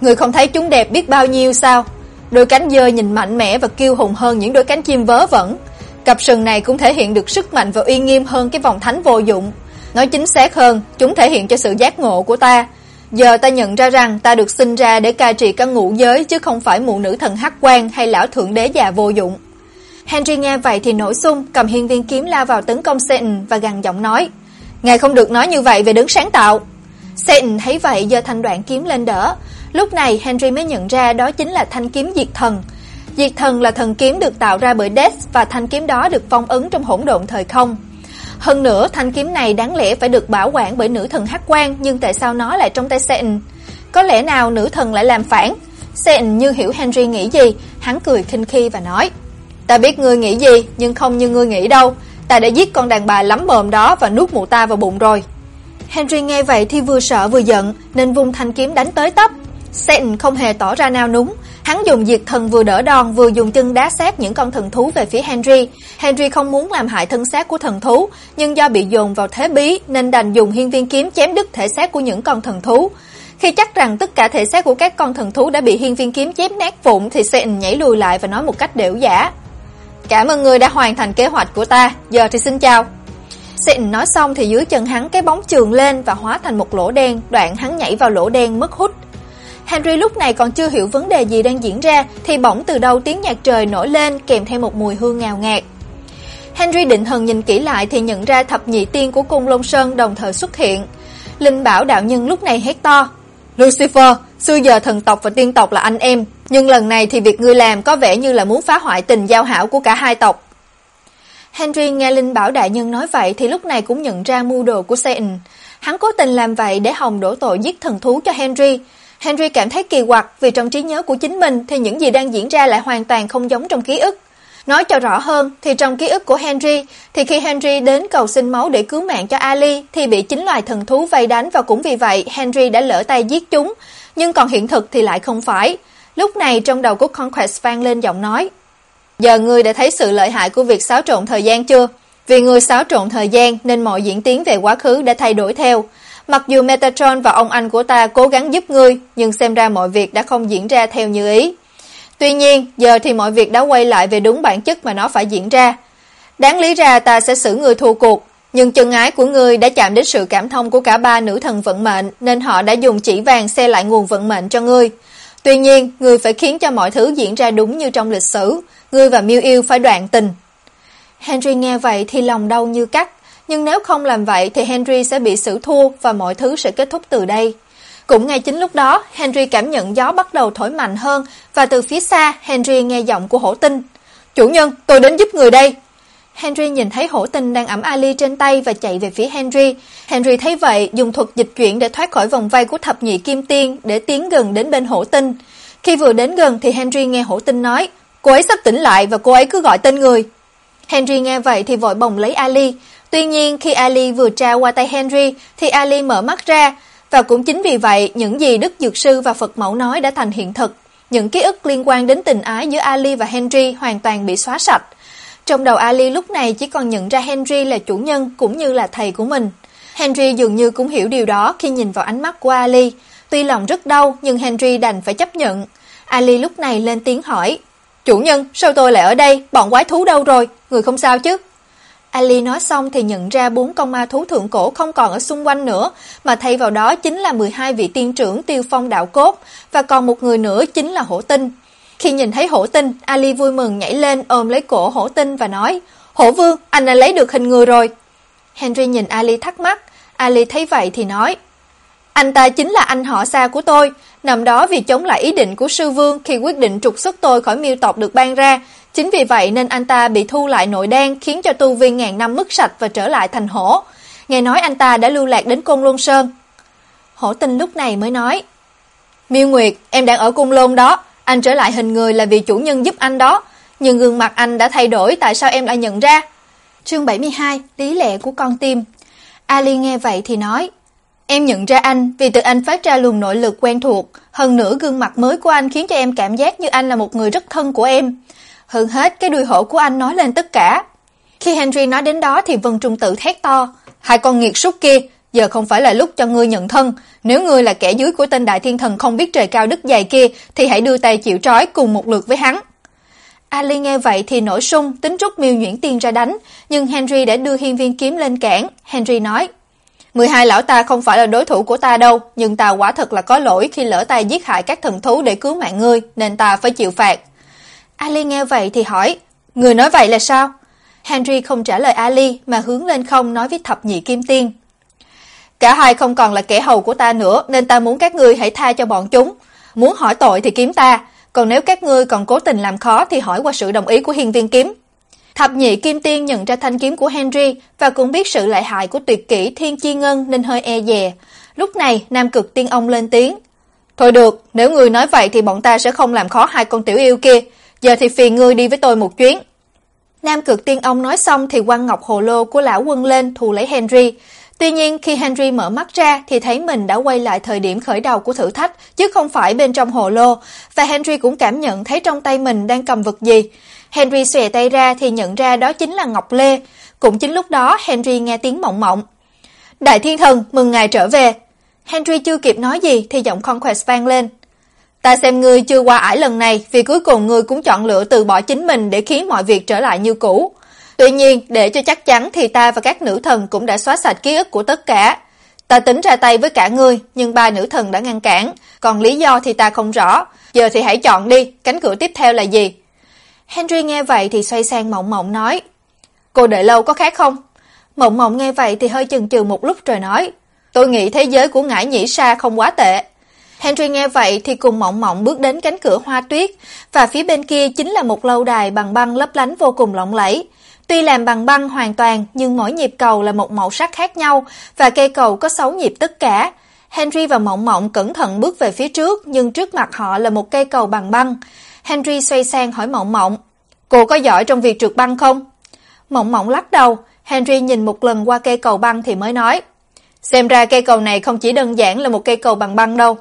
Speaker 1: Người không thấy chúng đẹp biết bao nhiêu sao? Đôi cánh dơ nhìn mạnh mẽ và kiêu hùng hơn những đôi cánh chim vớ vẩn. Cặp sừng này cũng thể hiện được sức mạnh và uy nghiêm hơn cái vòng thánh vô dụng. Nói chính xác hơn, chúng thể hiện cho sự giác ngộ của ta. Giờ ta nhận ra rằng ta được sinh ra để cai trị căn ngũ giới chứ không phải mụ nữ thần hắc quan hay lão thượng đế già vô dụng. Henry nghe vậy thì nổi xung, cầm hiên viên kiếm lao vào tấn công Satan và gằn giọng nói: "Ngài không được nói như vậy về đứng sáng tạo." Satan thấy vậy giơ thanh đoạn kiếm lên đỡ. Lúc này Henry mới nhận ra đó chính là thanh kiếm diệt thần. Diệt thần là thần kiếm được tạo ra bởi Death và thanh kiếm đó được phong ấn trong hỗn độn thời không. Hơn nữa, thanh kiếm này đáng lẽ phải được bảo quản bởi nữ thần Hắc Quan, nhưng tại sao nó lại trong tay Satan? Có lẽ nào nữ thần lại làm phản? Satan như hiểu Henry nghĩ gì, hắn cười khinh khi và nói: "Ta biết ngươi nghĩ gì, nhưng không như ngươi nghĩ đâu. Ta đã giết con đàn bà lắm mồm đó và nuốt mụ ta vào bụng rồi." Henry nghe vậy thì vừa sợ vừa giận, nên vung thanh kiếm đánh tới tấp. Sen không hề tỏ ra nao núng, hắn dùng diệt thần vừa đỡ đòn vừa dùng chân đá sát những con thần thú về phía Henry. Henry không muốn làm hại thân xác của thần thú, nhưng do bị dồn vào thế bí nên đành dùng hiên viên kiếm chém đứt thể xác của những con thần thú. Khi chắc rằng tất cả thể xác của các con thần thú đã bị hiên viên kiếm chém nát vụn thì Sen nhảy lùi lại và nói một cách đểu giả: "Cảm ơn người đã hoàn thành kế hoạch của ta, giờ thì xin chào." Satan nói xong thì dưới chân hắn cái bóng trường lên và hóa thành một lỗ đen, đoạn hắn nhảy vào lỗ đen mất hút. Henry lúc này còn chưa hiểu vấn đề gì đang diễn ra thì bỗng từ đâu tiếng nhạc trời nổi lên kèm theo một mùi hương ngào ngạt. Henry định thần nhìn kỹ lại thì nhận ra thập nhị tiên của cung Long Sơn đồng thời xuất hiện. Linh Bảo đạo nhân lúc này hét to: "Lucifer, xưa giờ thần tộc và tiên tộc là anh em, nhưng lần này thì việc ngươi làm có vẻ như là muốn phá hoại tình giao hảo của cả hai tộc." Henry nghe Linh Bảo đại nhân nói vậy thì lúc này cũng nhận ra mưu đồ của Satan. Hắn cố tình làm vậy để hòng đổ tội giết thần thú cho Henry. Henry cảm thấy kỳ quặc vì trong trí nhớ của chính mình thì những gì đang diễn ra lại hoàn toàn không giống trong ký ức. Nói cho rõ hơn thì trong ký ức của Henry thì khi Henry đến cầu xin máu để cứu mạng cho Ali thì bị chính loài thần thú vây đánh và cũng vì vậy Henry đã lỡ tay giết chúng, nhưng còn hiện thực thì lại không phải. Lúc này trong đầu của Conquest vang lên giọng nói: Giờ ngươi đã thấy sự lợi hại của việc xáo trộn thời gian chưa? Vì ngươi xáo trộn thời gian nên mọi diễn tiến về quá khứ đã thay đổi theo. Mặc dù Metatron và ông anh của ta cố gắng giúp ngươi, nhưng xem ra mọi việc đã không diễn ra theo như ý. Tuy nhiên, giờ thì mọi việc đã quay lại về đúng bản chất mà nó phải diễn ra. Đáng lý ra ta sẽ xử ngươi thua cuộc, nhưng chân ái của ngươi đã chạm đến sự cảm thông của cả ba nữ thần vận mệnh nên họ đã dùng chỉ vàng xe lại nguồn vận mệnh cho ngươi. Tuy nhiên, ngươi phải khiến cho mọi thứ diễn ra đúng như trong lịch sử, ngươi và Miêu Yêu phải đoạn tình. Henry nghe vậy thì lòng đau như cắt, nhưng nếu không làm vậy thì Henry sẽ bị xử thua và mọi thứ sẽ kết thúc từ đây. Cũng ngay chính lúc đó, Henry cảm nhận gió bắt đầu thổi mạnh hơn và từ phía xa Henry nghe giọng của Hổ Tinh. "Chủ nhân, tôi đến giúp người đây." Henry nhìn thấy Hổ Tinh đang ẵm Ali trên tay và chạy về phía Henry. Henry thấy vậy, dùng thuật dịch chuyển để thoát khỏi vòng vây của thập nhị kim tiên để tiến gần đến bên Hổ Tinh. Khi vừa đến gần thì Henry nghe Hổ Tinh nói: "Cô ấy sắp tỉnh lại và cô ấy cứ gọi tên người." Henry nghe vậy thì vội bồng lấy Ali. Tuy nhiên khi Ali vừa trao qua tay Henry thì Ali mở mắt ra, và cũng chính vì vậy những gì Đức Dược Sư và Phật Mẫu nói đã thành hiện thực. Những ký ức liên quan đến tình ái giữa Ali và Henry hoàn toàn bị xóa sạch. Trong đầu Ali lúc này chỉ còn nhận ra Henry là chủ nhân cũng như là thầy của mình. Henry dường như cũng hiểu điều đó khi nhìn vào ánh mắt của Ali. Tuy lòng rất đau nhưng Henry đành phải chấp nhận. Ali lúc này lên tiếng hỏi: "Chủ nhân, sao tôi lại ở đây? Bọn quái thú đâu rồi? Người không sao chứ?" Ali nói xong thì nhận ra bốn con ma thú thượng cổ không còn ở xung quanh nữa, mà thay vào đó chính là 12 vị tiên trưởng Tiêu Phong đạo cốt và còn một người nữa chính là Hổ Tinh. Khi nhìn thấy Hổ Tinh, Ali vui mừng nhảy lên ôm lấy cổ Hổ Tinh và nói: "Hổ Vương, anh đã lấy được hình người rồi." Henry nhìn Ali thắc mắc, Ali thấy vậy thì nói: "Anh ta chính là anh họ xa của tôi, nằm đó vì chống lại ý định của sư vương khi quyết định trục xuất tôi khỏi miêu tộc được ban ra, Chính vì vậy nên anh ta bị thu lại nội đan khiến cho tu vi ngàn năm mất sạch và trở lại thành hổ. Nghe nói anh ta đã lưu lạc đến Côn Lôn Sơn. Hổ tinh lúc này mới nói. Miêu Nguyệt, em đang ở Côn Lôn đó. Anh trở lại hình người là vì chủ nhân giúp anh đó. Nhưng gương mặt anh đã thay đổi tại sao em lại nhận ra? Chương 72, lý lẽ của con tim. Ali nghe vậy thì nói. Em nhận ra anh vì từ anh phát ra luồng nội lực quen thuộc. Hơn nữa gương mặt mới của anh khiến cho em cảm giác như anh là một người rất thân của em. Hơn hết, cái đuôi hổ của anh nói lên tất cả. Khi Henry nói đến đó thì Vân Trung Tự thét to. Hai con nghiệt súc kia, giờ không phải là lúc cho ngươi nhận thân. Nếu ngươi là kẻ dưới của tên đại thiên thần không biết trời cao đất dày kia, thì hãy đưa tay chịu trói cùng một lượt với hắn. Ali nghe vậy thì nổi sung, tính rút miêu nhuyễn tiên ra đánh, nhưng Henry đã đưa hiên viên kiếm lên cản. Henry nói, 12 lão ta không phải là đối thủ của ta đâu, nhưng ta quả thật là có lỗi khi lỡ tay giết hại các thần thú để cứu mạng ngươi, nên ta phải chịu phạt. Ali nghe vậy thì hỏi, người nói vậy là sao? Henry không trả lời Ali mà hướng lên không nói với thập nhị kim tiên. Cả hai không còn là kẻ hầu của ta nữa nên ta muốn các ngươi hãy tha cho bọn chúng. Muốn hỏi tội thì kiếm ta, còn nếu các ngươi còn cố tình làm khó thì hỏi qua sự đồng ý của hiên viên kiếm. Thập nhị kim tiên nhận ra thanh kiếm của Henry và cũng biết sự lợi hại của tuyệt kỹ thiên chi ngân nên hơi e dè. Lúc này, Nam Cực Tiên ông lên tiếng. Thôi được, nếu ngươi nói vậy thì bọn ta sẽ không làm khó hai con tiểu yêu kia. Giờ thì phiền ngươi đi với tôi một chuyến. Nam Cực Tiên ông nói xong thì quăng ngọc hồ lô của lão quân lên thù lấy Henry. Tuy nhiên khi Henry mở mắt ra thì thấy mình đã quay lại thời điểm khởi đầu của thử thách chứ không phải bên trong hồ lô và Henry cũng cảm nhận thấy trong tay mình đang cầm vật gì. Henry xòe tay ra thì nhận ra đó chính là Ngọc Lê. Cũng chính lúc đó Henry nghe tiếng mộng mộng. Đại thiên thần, mừng ngài trở về. Henry chưa kịp nói gì thì giọng Conquest vang lên. Ta xem ngươi chưa qua ải lần này vì cuối cùng ngươi cũng chọn lựa từ bỏ chính mình để khiến mọi việc trở lại như cũ. Tuy nhiên, để cho chắc chắn thì ta và các nữ thần cũng đã xóa sạch ký ức của tất cả. Ta tính ra tay với cả ngươi, nhưng ba nữ thần đã ngăn cản, còn lý do thì ta không rõ. Giờ thì hãy chọn đi, cánh cửa tiếp theo là gì? Henry nghe vậy thì xoay sang Mộng Mộng nói, Cô đợi lâu có khác không? Mộng Mộng nghe vậy thì hơi chần chừ một lúc rồi nói, Tôi nghĩ thế giới của ngải nhĩ sa không quá tệ. Henry nghe vậy thì cùng Mộng Mộng bước đến cánh cửa hoa tuyết, và phía bên kia chính là một lâu đài bằng băng lấp lánh vô cùng lộng lẫy. Tuy làm bằng băng hoàn toàn, nhưng mỗi nhịp cầu là một màu sắc khác nhau, và cây cầu có 6 nhịp tất cả. Henry và Mộng Mộng cẩn thận bước về phía trước, nhưng trước mặt họ là một cây cầu bằng băng. Henry xoay sang hỏi Mộng Mộng, cô có giỏi trong việc trượt băng không? Mộng Mộng lắc đầu, Henry nhìn một lần qua cây cầu băng thì mới nói, xem ra cây cầu này không chỉ đơn giản là một cây cầu bằng băng đâu.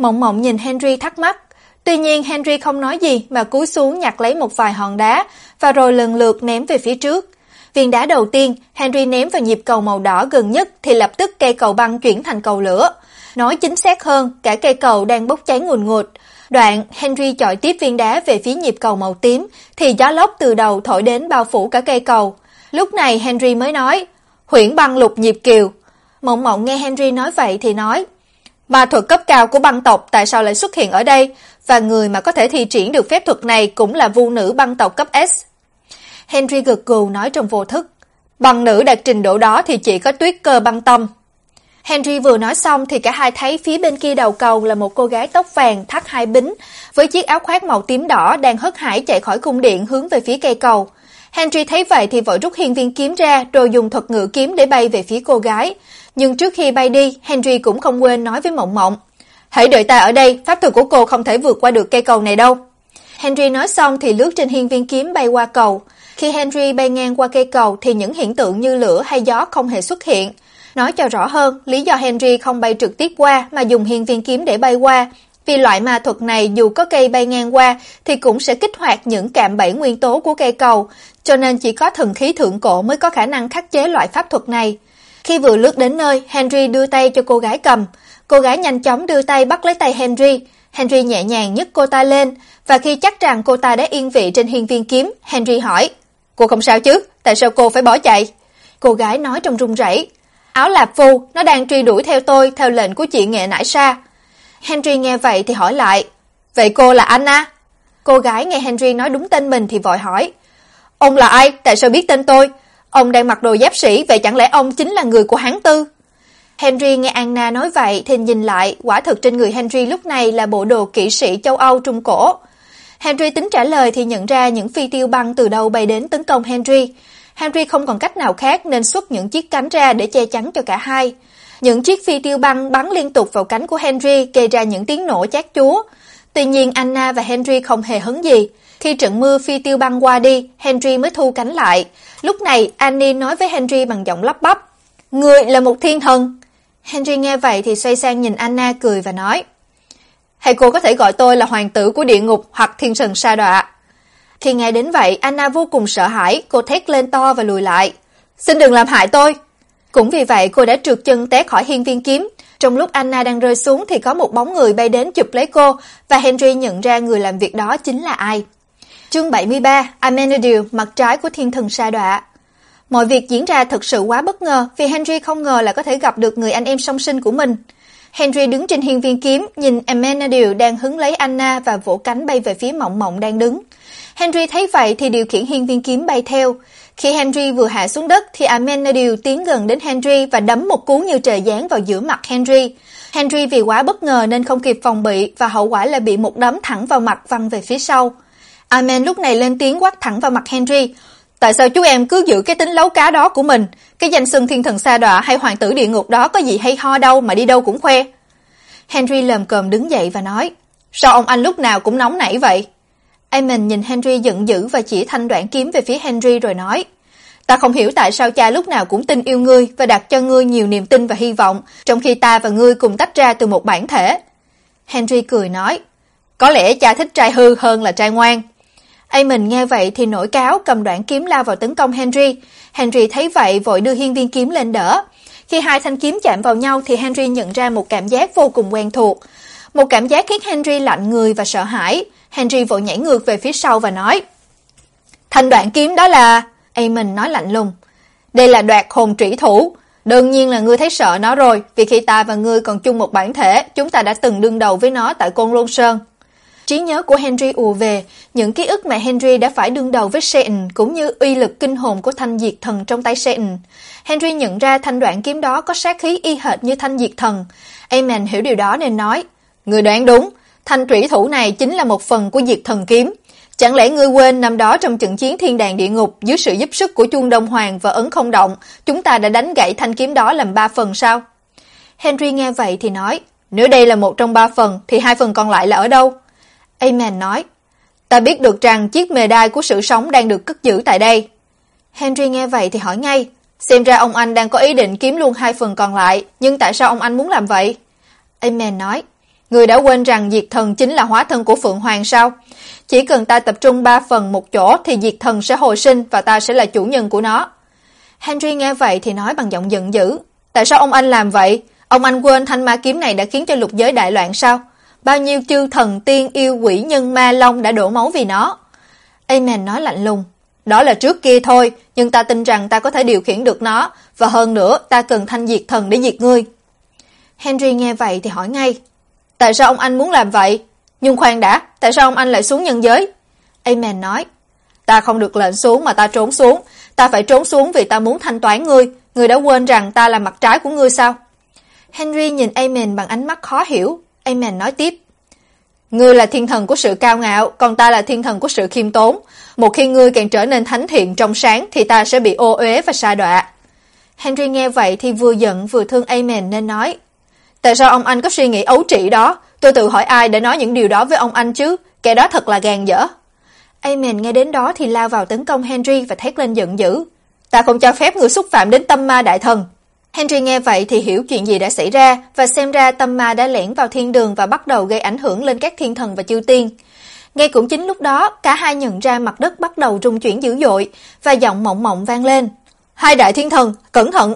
Speaker 1: Mộng Mộng nhìn Henry thắc mắc, tuy nhiên Henry không nói gì mà cúi xuống nhặt lấy một vài hòn đá và rồi lần lượt ném về phía trước. Viên đá đầu tiên, Henry ném vào nhịp cầu màu đỏ gần nhất thì lập tức cây cầu băng chuyển thành cầu lửa. Nói chính xác hơn, cả cây cầu đang bốc cháy ngùn ngụt, Đoạn, Henry chọi tiếp viên đá về phía nhịp cầu màu tím, thì gió lốc từ đầu thổi đến bao phủ cả cây cầu. Lúc này Henry mới nói, huyễn băng lục nhịp kiều. Mộng mộng nghe Henry nói vậy thì nói, ma thuật cấp cao của băng tộc tại sao lại xuất hiện ở đây, và người mà có thể thi triển được phép thuật này cũng là vu nữ băng tộc cấp S. Henry gật gù nói trong vô thức, băng nữ đạt trình độ đó thì chỉ có tuyết cơ băng tâm. Henry vừa nói xong thì cả hai thấy phía bên kia đầu cầu là một cô gái tóc vàng thắt hai bính, với chiếc áo khoác màu tím đỏ đang hớt hải chạy khỏi cung điện hướng về phía cây cầu. Henry thấy vậy thì vội rút hiên viên kiếm ra rồi dùng thuật ngữ kiếm để bay về phía cô gái. Nhưng trước khi bay đi, Henry cũng không quên nói với Mộng Mộng. Hãy đợi ta ở đây, pháp thuật của cô không thể vượt qua được cây cầu này đâu. Henry nói xong thì lướt trên hiên viên kiếm bay qua cầu. Khi Henry bay ngang qua cây cầu thì những hiện tượng như lửa hay gió không hề xuất hiện. Nói cho rõ hơn, lý do Henry không bay trực tiếp qua mà dùng hiên viên kiếm để bay qua, vì loại ma thuật này dù có cây bay ngang qua thì cũng sẽ kích hoạt những cạm bẫy nguyên tố của cây cầu, cho nên chỉ có thần khí thượng cổ mới có khả năng khắc chế loại pháp thuật này. Khi vừa lướt đến nơi, Henry đưa tay cho cô gái cầm. Cô gái nhanh chóng đưa tay bắt lấy tay Henry. Henry nhẹ nhàng nhấc cô ta lên, và khi chắc rằng cô ta đã yên vị trên hiên viên kiếm, Henry hỏi, Cô không sao chứ? Tại sao cô phải bỏ chạy? Cô gái nói trong run rẩy, Áo lạp phu, nó đang truy đuổi theo tôi theo lệnh của chị nghệ nải sa. Henry nghe vậy thì hỏi lại, vậy cô là Anna? Cô gái nghe Henry nói đúng tên mình thì vội hỏi, ông là ai, tại sao biết tên tôi? Ông đang mặc đồ giáp sĩ, vậy chẳng lẽ ông chính là người của hán tư? Henry nghe Anna nói vậy thì nhìn lại, quả thực trên người Henry lúc này là bộ đồ kỹ sĩ châu Âu trung cổ. Henry tính trả lời thì nhận ra những phi tiêu băng từ đâu bay đến tấn công Henry. Henry không còn cách nào khác nên xuất những chiếc cánh ra để che chắn cho cả hai. Những chiếc phi tiêu băng bắn liên tục vào cánh của Henry gây ra những tiếng nổ chát chúa. Tuy nhiên Anna và Henry không hề hấn gì. Khi trận mưa phi tiêu băng qua đi, Henry mới thu cánh lại. Lúc này Annie nói với Henry bằng giọng lắp bắp. Người là một thiên thần. Henry nghe vậy thì xoay sang nhìn Anna cười và nói. Hay cô có thể gọi tôi là hoàng tử của địa ngục hoặc thiên thần sa đọa. Khi nghe đến vậy, Anna vô cùng sợ hãi, cô thét lên to và lùi lại. "Xin đừng làm hại tôi!" Cũng vì vậy cô đã trượt chân té khỏi hiên viên kiếm. Trong lúc Anna đang rơi xuống thì có một bóng người bay đến chụp lấy cô và Henry nhận ra người làm việc đó chính là ai. Chương 73: Amenadiel, mặt trái của thiên thần sa đọa. Mọi việc diễn ra thật sự quá bất ngờ vì Henry không ngờ là có thể gặp được người anh em song sinh của mình. Henry đứng trên hiên viên kiếm, nhìn Amenadiel đang hứng lấy Anna và vỗ cánh bay về phía Mộng Mộng đang đứng. Henry thấy vậy thì điều khiển hiên viên kiếm bay theo. Khi Henry vừa hạ xuống đất thì Amenadiel tiến gần đến Henry và đấm một cú như trời giáng vào giữa mặt Henry. Henry vì quá bất ngờ nên không kịp phòng bị và hậu quả là bị một đấm thẳng vào mặt văng về phía sau. Amen lúc này lên tiếng quát thẳng vào mặt Henry. Tại sao chú em cứ giữ cái tính lấu cá đó của mình? Cái danh xưng thiên thần sa đọa hay hoàng tử địa ngục đó có gì hay ho đâu mà đi đâu cũng khoe. Henry lầm cồm đứng dậy và nói, sao ông anh lúc nào cũng nóng nảy vậy? Amen nhìn Henry giận dữ và chỉ thanh đoạn kiếm về phía Henry rồi nói, Ta không hiểu tại sao cha lúc nào cũng tin yêu ngươi và đặt cho ngươi nhiều niềm tin và hy vọng, trong khi ta và ngươi cùng tách ra từ một bản thể. Henry cười nói, có lẽ cha thích trai hư hơn là trai ngoan. Amon nghe vậy thì nổi cáo cầm đoạn kiếm lao vào tấn công Henry. Henry thấy vậy vội đưa hiên viên kiếm lên đỡ. Khi hai thanh kiếm chạm vào nhau thì Henry nhận ra một cảm giác vô cùng quen thuộc. Một cảm giác khiến Henry lạnh người và sợ hãi. Henry vội nhảy ngược về phía sau và nói: "Thanh đoạn kiếm đó là..." Amon nói lạnh lùng. "Đây là đoạt hồn trĩ thủ, đương nhiên là ngươi thấy sợ nó rồi, vì khi ta và ngươi còn chung một bản thể, chúng ta đã từng đương đầu với nó tại Côn Lôn Sơn." Trí nhớ của Henry ùa về, những ký ức mà Henry đã phải đương đầu với Satan cũng như uy lực kinh hồn của thanh diệt thần trong tay Satan. Henry nhận ra thanh đoạn kiếm đó có sát khí y hệt như thanh diệt thần. Amen hiểu điều đó nên nói, Người đoán đúng, thanh trủy thủ này chính là một phần của diệt thần kiếm. Chẳng lẽ ngươi quên năm đó trong trận chiến thiên đàng địa ngục dưới sự giúp sức của chuông đông hoàng và ấn không động, chúng ta đã đánh gãy thanh kiếm đó làm ba phần sao? Henry nghe vậy thì nói, nếu đây là một trong ba phần thì hai phần còn lại là ở đâu? Amen nói, ta biết được rằng chiếc mề đai của sự sống đang được cất giữ tại đây. Henry nghe vậy thì hỏi ngay, xem ra ông anh đang có ý định kiếm luôn hai phần còn lại, nhưng tại sao ông anh muốn làm vậy? Amen nói, người đã quên rằng diệt thần chính là hóa thân của Phượng Hoàng sao? Chỉ cần ta tập trung ba phần một chỗ thì diệt thần sẽ hồi sinh và ta sẽ là chủ nhân của nó. Henry nghe vậy thì nói bằng giọng giận dữ, tại sao ông anh làm vậy? Ông anh quên thanh ma kiếm này đã khiến cho lục giới đại loạn sao? Bao nhiêu chư thần tiên yêu quỷ nhân ma long đã đổ máu vì nó. Amen nói lạnh lùng, đó là trước kia thôi, nhưng ta tin rằng ta có thể điều khiển được nó, và hơn nữa ta cần thanh diệt thần để diệt ngươi. Henry nghe vậy thì hỏi ngay, tại sao ông anh muốn làm vậy? Nhưng khoan đã, tại sao ông anh lại xuống nhân giới? Amen nói, ta không được lệnh xuống mà ta trốn xuống, ta phải trốn xuống vì ta muốn thanh toán ngươi, ngươi đã quên rằng ta là mặt trái của ngươi sao? Henry nhìn Amen bằng ánh mắt khó hiểu, Amen nói tiếp. Ngươi là thiên thần của sự cao ngạo, còn ta là thiên thần của sự khiêm tốn. Một khi ngươi càng trở nên thánh thiện trong sáng thì ta sẽ bị ô uế và sa đọa. Henry nghe vậy thì vừa giận vừa thương Amen nên nói. Tại sao ông anh có suy nghĩ ấu trĩ đó? Tôi tự hỏi ai để nói những điều đó với ông anh chứ? Kẻ đó thật là gàn dở. Amen nghe đến đó thì lao vào tấn công Henry và thét lên giận dữ. Ta không cho phép người xúc phạm đến tâm ma đại thần. Henry nghe vậy thì hiểu chuyện gì đã xảy ra và xem ra tâm ma đã lẻn vào thiên đường và bắt đầu gây ảnh hưởng lên các thiên thần và chư tiên. Ngay cũng chính lúc đó, cả hai nhận ra mặt đất bắt đầu rung chuyển dữ dội và giọng mộng mộng vang lên. Hai đại thiên thần, cẩn thận!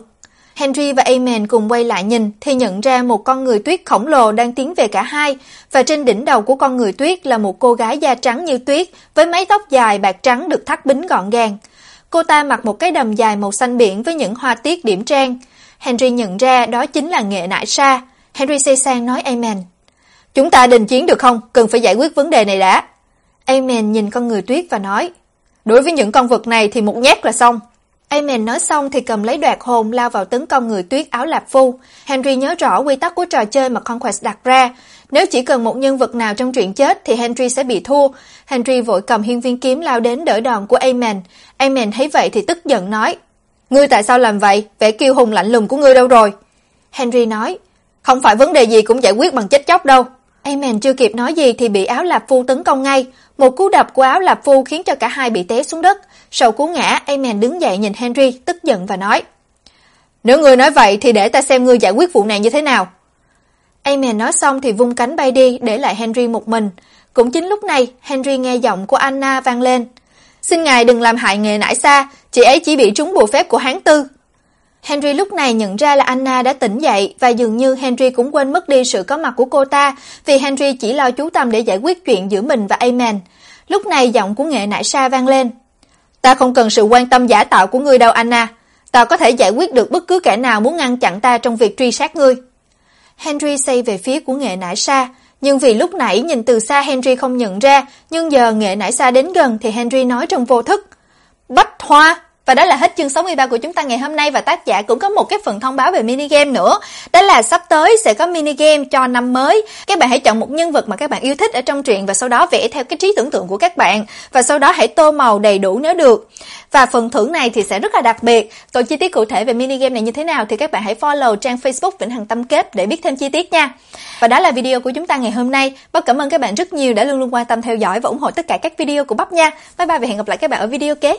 Speaker 1: Henry và Amen cùng quay lại nhìn thì nhận ra một con người tuyết khổng lồ đang tiến về cả hai và trên đỉnh đầu của con người tuyết là một cô gái da trắng như tuyết với mái tóc dài bạc trắng được thắt bính gọn gàng. Cô ta mặc một cái đầm dài màu xanh biển với những hoa tiết điểm trang. Henry nhận ra đó chính là nghệ nại sa. Henry xây sang nói, Amen. Chúng ta đình chiến được không? Cần phải giải quyết vấn đề này đã. Amen nhìn con người tuyết và nói. Đối với những con vật này thì một nhát là xong. Amen nói xong thì cầm lấy đoạt hồn lao vào tấn công người tuyết áo lạp phu. Henry nhớ rõ quy tắc của trò chơi mà Conquest đặt ra. Nếu chỉ cần một nhân vật nào trong truyện chết thì Henry sẽ bị thua. Henry vội cầm hiên viên kiếm lao đến đỡ đòn của Amen. Amen thấy vậy thì tức giận nói. Ngươi tại sao làm vậy? Vẻ kiêu hùng lạnh lùng của ngươi đâu rồi? Henry nói, không phải vấn đề gì cũng giải quyết bằng chết chóc đâu. Amen chưa kịp nói gì thì bị áo lạp phu tấn công ngay. Một cú đập của áo lạp phu khiến cho cả hai bị té xuống đất. Sau cú ngã, Amen đứng dậy nhìn Henry, tức giận và nói. Nếu ngươi nói vậy thì để ta xem ngươi giải quyết vụ này như thế nào. Amen nói xong thì vung cánh bay đi, để lại Henry một mình. Cũng chính lúc này, Henry nghe giọng của Anna vang lên. Xin ngài đừng làm hại nghệ nải xa, chị ấy chỉ bị trúng bùa phép của hán tư. Henry lúc này nhận ra là Anna đã tỉnh dậy và dường như Henry cũng quên mất đi sự có mặt của cô ta, vì Henry chỉ lo chú tâm để giải quyết chuyện giữa mình và Amen. Lúc này giọng của nghệ nải sa vang lên. Ta không cần sự quan tâm giả tạo của ngươi đâu Anna, ta có thể giải quyết được bất cứ kẻ nào muốn ngăn chặn ta trong việc truy sát ngươi. Henry xây về phía của nghệ nải sa, nhưng vì lúc nãy nhìn từ xa Henry không nhận ra, nhưng giờ nghệ nãy xa đến gần thì Henry nói trong vô thức. Bách hoa! Và đó là hết chương 63 của chúng ta ngày hôm nay và tác giả cũng có một cái phần thông báo về mini game nữa. Đó là sắp tới sẽ có mini game cho năm mới. Các bạn hãy chọn một nhân vật mà các bạn yêu thích ở trong truyện và sau đó vẽ theo cái trí tưởng tượng của các bạn và sau đó hãy tô màu đầy đủ nếu được. Và phần thưởng này thì sẽ rất là đặc biệt. Còn chi tiết cụ thể về mini game này như thế nào thì các bạn hãy follow trang Facebook Vĩnh Hằng Tâm Kết để biết thêm chi tiết nha. Và đó là video của chúng ta ngày hôm nay. bác cảm ơn các bạn rất nhiều đã luôn luôn quan tâm theo dõi và ủng hộ tất cả các video của Bắp nha. Bye bye và hẹn gặp lại các bạn ở video kế.